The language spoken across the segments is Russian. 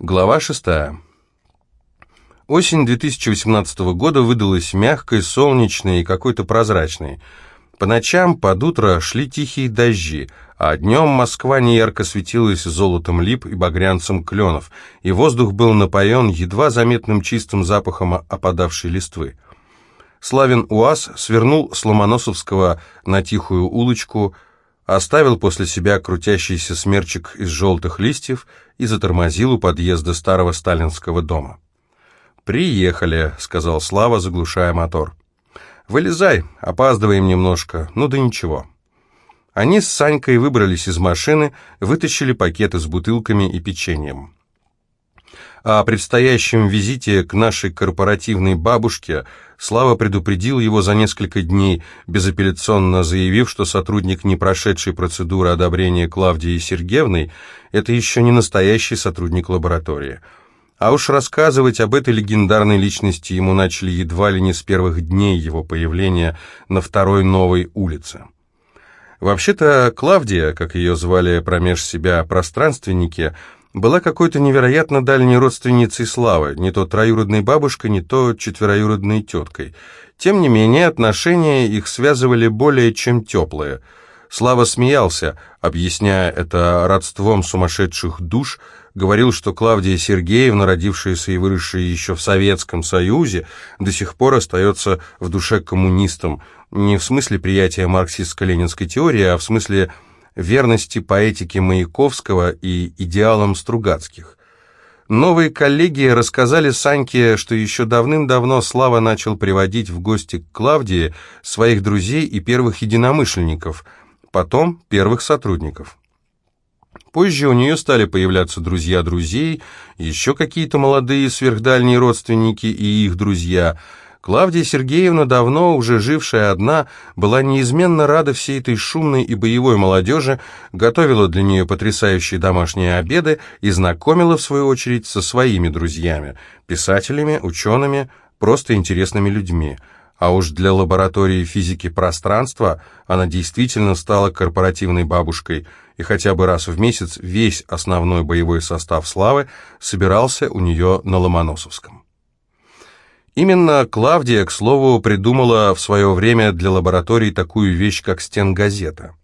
Глава 6. Осень 2018 года выдалась мягкой, солнечной и какой-то прозрачной. По ночам под утро шли тихие дожди, а днем Москва неярко светилась золотом лип и багрянцем кленов, и воздух был напоен едва заметным чистым запахом опадавшей листвы. Славин УАЗ свернул с Ломоносовского на тихую улочку, оставил после себя крутящийся смерчик из желтых листьев и затормозил у подъезда старого сталинского дома. «Приехали», — сказал Слава, заглушая мотор. «Вылезай, опаздываем немножко, ну да ничего». Они с Санькой выбрались из машины, вытащили пакеты с бутылками и печеньем. О предстоящем визите к нашей корпоративной бабушке Слава предупредил его за несколько дней, безапелляционно заявив, что сотрудник, не прошедший процедуры одобрения Клавдии Сергеевной, это еще не настоящий сотрудник лаборатории. А уж рассказывать об этой легендарной личности ему начали едва ли не с первых дней его появления на второй новой улице. Вообще-то Клавдия, как ее звали промеж себя пространственники, была какой-то невероятно дальней родственницей Славы, не то троюродной бабушкой, не то четвероюродной теткой. Тем не менее, отношения их связывали более чем теплые. Слава смеялся, объясняя это родством сумасшедших душ, говорил, что Клавдия Сергеевна, родившаяся и выросшая еще в Советском Союзе, до сих пор остается в душе коммунистом, не в смысле приятия марксистско-ленинской теории, а в смысле верности поэтике Маяковского и идеалам Стругацких. Новые коллеги рассказали Саньке, что еще давным-давно Слава начал приводить в гости к Клавдии своих друзей и первых единомышленников, потом первых сотрудников. Позже у нее стали появляться друзья друзей, еще какие-то молодые сверхдальние родственники и их друзья – Клавдия Сергеевна, давно уже жившая одна, была неизменно рада всей этой шумной и боевой молодежи, готовила для нее потрясающие домашние обеды и знакомила, в свою очередь, со своими друзьями, писателями, учеными, просто интересными людьми. А уж для лаборатории физики пространства она действительно стала корпоративной бабушкой, и хотя бы раз в месяц весь основной боевой состав «Славы» собирался у нее на Ломоносовском. Именно Клавдия, к слову, придумала в свое время для лабораторий такую вещь, как стенгазета.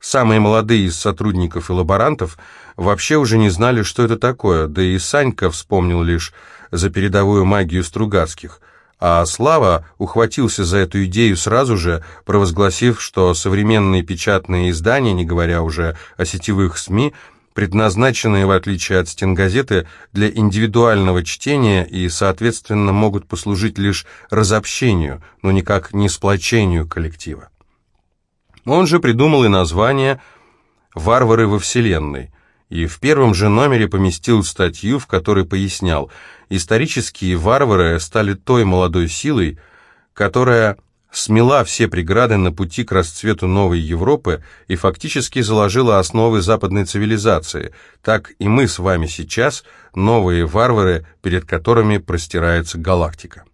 Самые молодые из сотрудников и лаборантов вообще уже не знали, что это такое, да и Санька вспомнил лишь за передовую магию Стругацких, а Слава ухватился за эту идею сразу же, провозгласив, что современные печатные издания, не говоря уже о сетевых СМИ, предназначенные, в отличие от стенгазеты, для индивидуального чтения и, соответственно, могут послужить лишь разобщению, но никак не сплочению коллектива. Он же придумал и название «Варвары во Вселенной», и в первом же номере поместил статью, в которой пояснял, исторические варвары стали той молодой силой, которая смела все преграды на пути к расцвету новой Европы и фактически заложила основы западной цивилизации. Так и мы с вами сейчас новые варвары, перед которыми простирается галактика.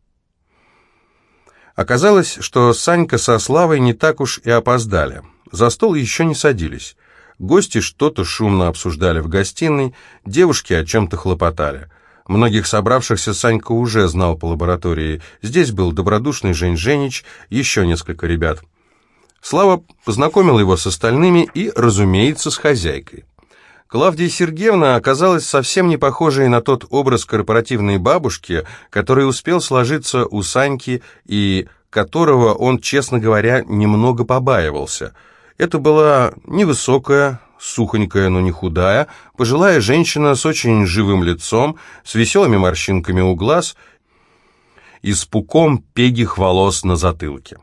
Оказалось, что Санька со Славой не так уж и опоздали. За стол еще не садились. Гости что-то шумно обсуждали в гостиной, девушки о чем-то хлопотали – Многих собравшихся Санька уже знал по лаборатории. Здесь был добродушный Жень Женич, еще несколько ребят. Слава познакомил его с остальными и, разумеется, с хозяйкой. Клавдия Сергеевна оказалась совсем не похожей на тот образ корпоративной бабушки, который успел сложиться у Саньки и которого он, честно говоря, немного побаивался. Это была невысокая, сухонькая, но не худая, пожилая женщина с очень живым лицом, с веселыми морщинками у глаз и с пуком пегих волос на затылке.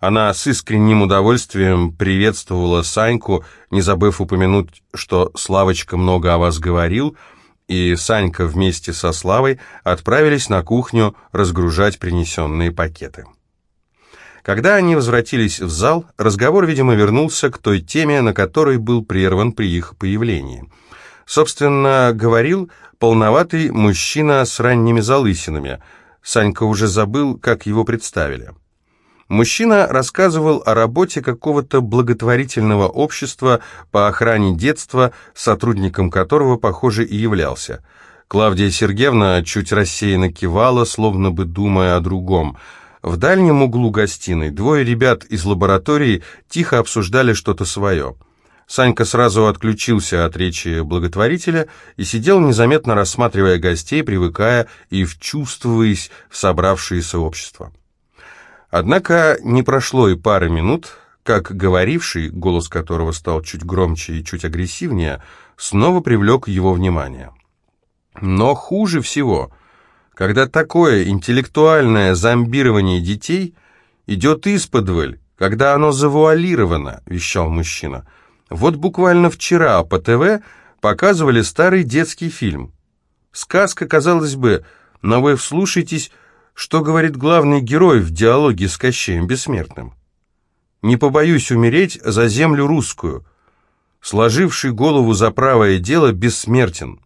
Она с искренним удовольствием приветствовала Саньку, не забыв упомянуть, что Славочка много о вас говорил, и Санька вместе со Славой отправились на кухню разгружать принесенные пакеты. Когда они возвратились в зал, разговор, видимо, вернулся к той теме, на которой был прерван при их появлении. Собственно, говорил полноватый мужчина с ранними залысинами. Санька уже забыл, как его представили. Мужчина рассказывал о работе какого-то благотворительного общества по охране детства, сотрудником которого, похоже, и являлся. Клавдия Сергеевна чуть рассеянно кивала, словно бы думая о другом. В дальнем углу гостиной двое ребят из лаборатории тихо обсуждали что-то свое. Санька сразу отключился от речи благотворителя и сидел незаметно рассматривая гостей, привыкая и вчувствуясь в собравшееся общество. Однако не прошло и пары минут, как говоривший, голос которого стал чуть громче и чуть агрессивнее, снова привлек его внимание. Но хуже всего, когда такое интеллектуальное зомбирование детей идет исподволь, когда оно завуалировано, вещал мужчина. Вот буквально вчера по ТВ показывали старый детский фильм. Сказка, казалось бы, но вы вслушайтесь что говорит главный герой в диалоге с Кощеем Бессмертным? «Не побоюсь умереть за землю русскую, сложивший голову за правое дело бессмертен».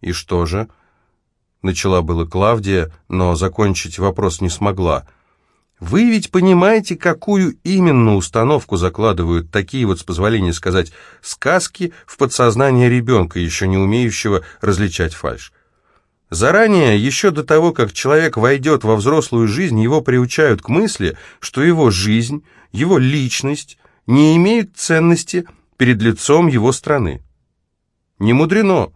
«И что же?» — начала была Клавдия, но закончить вопрос не смогла. «Вы ведь понимаете, какую именно установку закладывают такие вот, с позволения сказать, сказки в подсознание ребенка, еще не умеющего различать фальшь? Заранее, еще до того, как человек войдет во взрослую жизнь, его приучают к мысли, что его жизнь, его личность не имеют ценности перед лицом его страны. Не мудрено,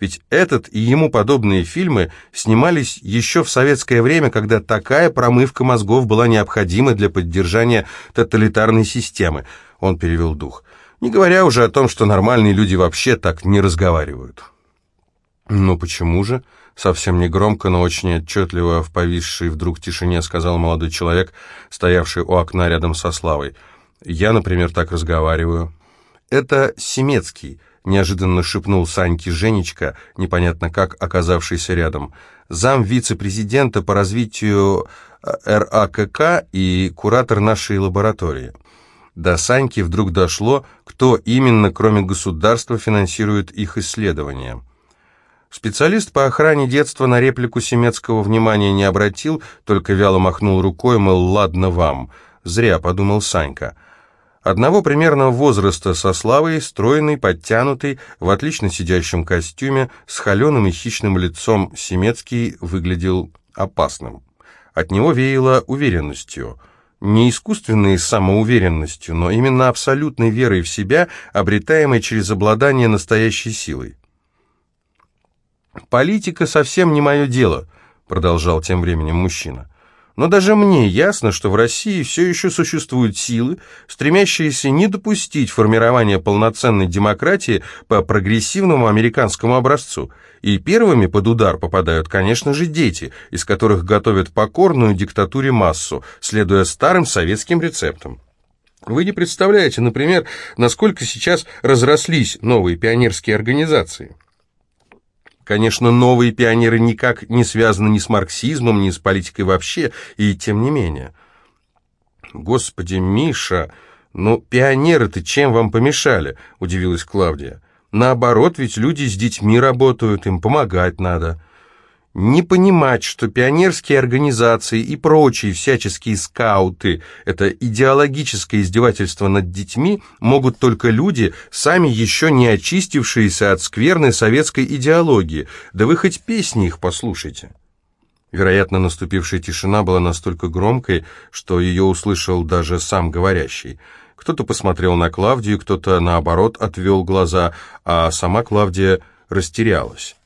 ведь этот и ему подобные фильмы снимались еще в советское время, когда такая промывка мозгов была необходима для поддержания тоталитарной системы. Он перевел дух. Не говоря уже о том, что нормальные люди вообще так не разговаривают. «Ну почему же?» Совсем не громко, но очень отчетливо в повисшей вдруг тишине сказал молодой человек, стоявший у окна рядом со Славой. «Я, например, так разговариваю». «Это Семецкий», — неожиданно шепнул Саньке Женечка, непонятно как оказавшийся рядом. «Зам вице-президента по развитию э, РАКК и куратор нашей лаборатории». До Саньки вдруг дошло, кто именно, кроме государства, финансирует их исследования. Специалист по охране детства на реплику Семецкого внимания не обратил, только вяло махнул рукой, мол, ладно вам. Зря, подумал Санька. Одного примерного возраста со Славой, стройный, подтянутый, в отлично сидящем костюме, с холеным и хищным лицом Семецкий выглядел опасным. От него веяло уверенностью. Не искусственной самоуверенностью, но именно абсолютной верой в себя, обретаемой через обладание настоящей силой. «Политика совсем не мое дело», — продолжал тем временем мужчина. «Но даже мне ясно, что в России все еще существуют силы, стремящиеся не допустить формирования полноценной демократии по прогрессивному американскому образцу. И первыми под удар попадают, конечно же, дети, из которых готовят покорную диктатуре массу, следуя старым советским рецептам». Вы не представляете, например, насколько сейчас разрослись новые пионерские организации. Конечно, новые пионеры никак не связаны ни с марксизмом, ни с политикой вообще, и тем не менее. «Господи, Миша, ну пионеры-то чем вам помешали?» – удивилась Клавдия. «Наоборот, ведь люди с детьми работают, им помогать надо» не понимать, что пионерские организации и прочие всяческие скауты – это идеологическое издевательство над детьми, могут только люди, сами еще не очистившиеся от скверной советской идеологии. Да вы хоть песни их послушайте. Вероятно, наступившая тишина была настолько громкой, что ее услышал даже сам говорящий. Кто-то посмотрел на Клавдию, кто-то, наоборот, отвел глаза, а сама Клавдия растерялась.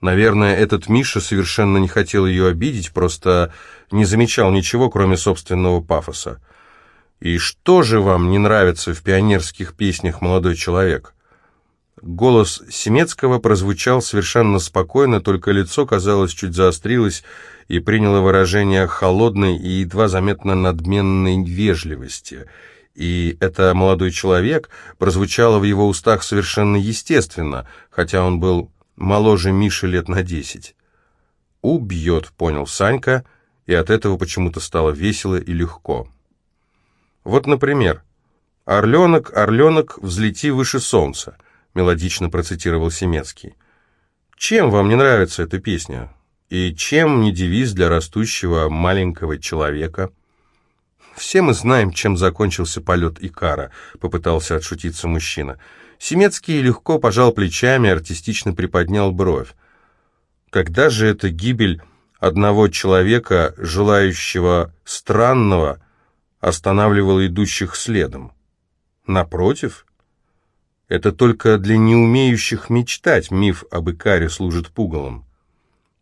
Наверное, этот Миша совершенно не хотел ее обидеть, просто не замечал ничего, кроме собственного пафоса. «И что же вам не нравится в пионерских песнях, молодой человек?» Голос Семецкого прозвучал совершенно спокойно, только лицо, казалось, чуть заострилось и приняло выражение холодной и едва заметно надменной вежливости. И это молодой человек прозвучало в его устах совершенно естественно, хотя он был моложе Миши лет на десять. «Убьет», — понял Санька, и от этого почему-то стало весело и легко. Вот, например, «Орленок, орленок, взлети выше солнца», — мелодично процитировал Семецкий. «Чем вам не нравится эта песня? И чем не девиз для растущего маленького человека? Все мы знаем, чем закончился полет Икара, попытался отшутиться мужчина. Семецкий легко пожал плечами, артистично приподнял бровь. Когда же эта гибель одного человека, желающего странного, останавливала идущих следом? Напротив, это только для неумеющих мечтать миф об Икаре служит пугалом.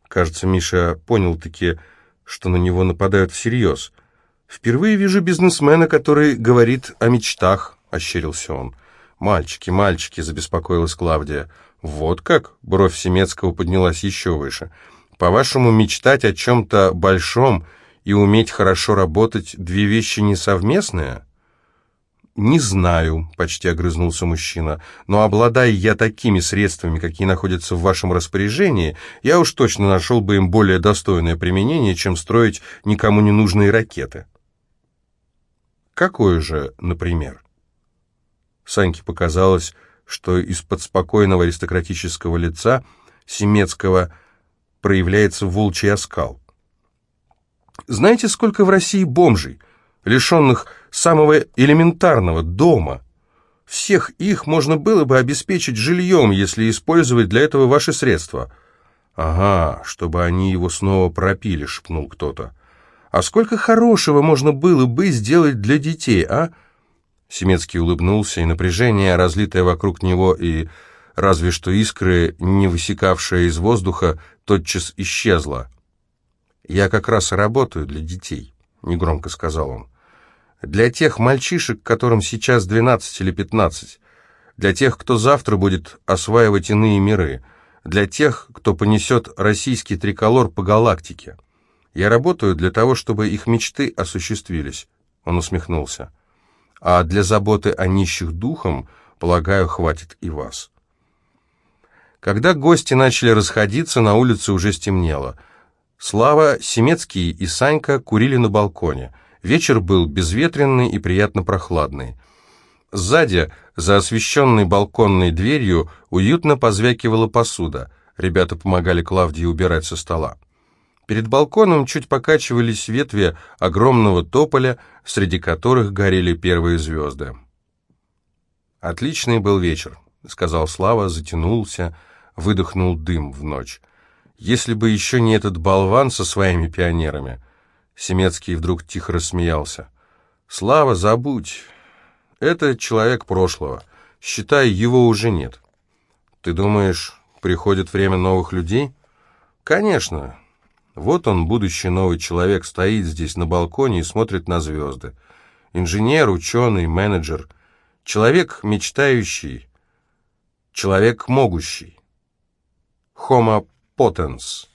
Кажется, Миша понял-таки, что на него нападают всерьез. «Впервые вижу бизнесмена, который говорит о мечтах», — ощерился он. «Мальчики, мальчики», — забеспокоилась Клавдия. «Вот как?» — бровь Семецкого поднялась еще выше. «По-вашему, мечтать о чем-то большом и уметь хорошо работать — две вещи несовместные?» «Не знаю», — почти огрызнулся мужчина, «но обладая я такими средствами, какие находятся в вашем распоряжении, я уж точно нашел бы им более достойное применение, чем строить никому не нужные ракеты». «Какое же, например?» Саньке показалось, что из-под спокойного аристократического лица Семецкого проявляется волчий оскал. «Знаете, сколько в России бомжей?» лишенных самого элементарного дома. Всех их можно было бы обеспечить жильем, если использовать для этого ваши средства. Ага, чтобы они его снова пропили, шепнул кто-то. А сколько хорошего можно было бы сделать для детей, а? Семецкий улыбнулся, и напряжение, разлитое вокруг него, и разве что искры, не высекавшие из воздуха, тотчас исчезло. «Я как раз работаю для детей», — негромко сказал он. Для тех мальчишек, которым сейчас 12 или 15. Для тех, кто завтра будет осваивать иные миры. Для тех, кто понесет российский триколор по галактике. Я работаю для того, чтобы их мечты осуществились. Он усмехнулся. А для заботы о нищих духом, полагаю, хватит и вас. Когда гости начали расходиться, на улице уже стемнело. Слава, Семецкий и Санька курили на балконе – Вечер был безветренный и приятно прохладный. Сзади, за освещенной балконной дверью, уютно позвякивала посуда. Ребята помогали Клавдии убирать со стола. Перед балконом чуть покачивались ветви огромного тополя, среди которых горели первые звезды. «Отличный был вечер», — сказал Слава, затянулся, выдохнул дым в ночь. «Если бы еще не этот болван со своими пионерами...» Семецкий вдруг тихо рассмеялся. «Слава, забудь. Это человек прошлого. Считай, его уже нет. Ты думаешь, приходит время новых людей? Конечно. Вот он, будущий новый человек, стоит здесь на балконе и смотрит на звезды. Инженер, ученый, менеджер. Человек мечтающий. Человек могущий. Homo potens.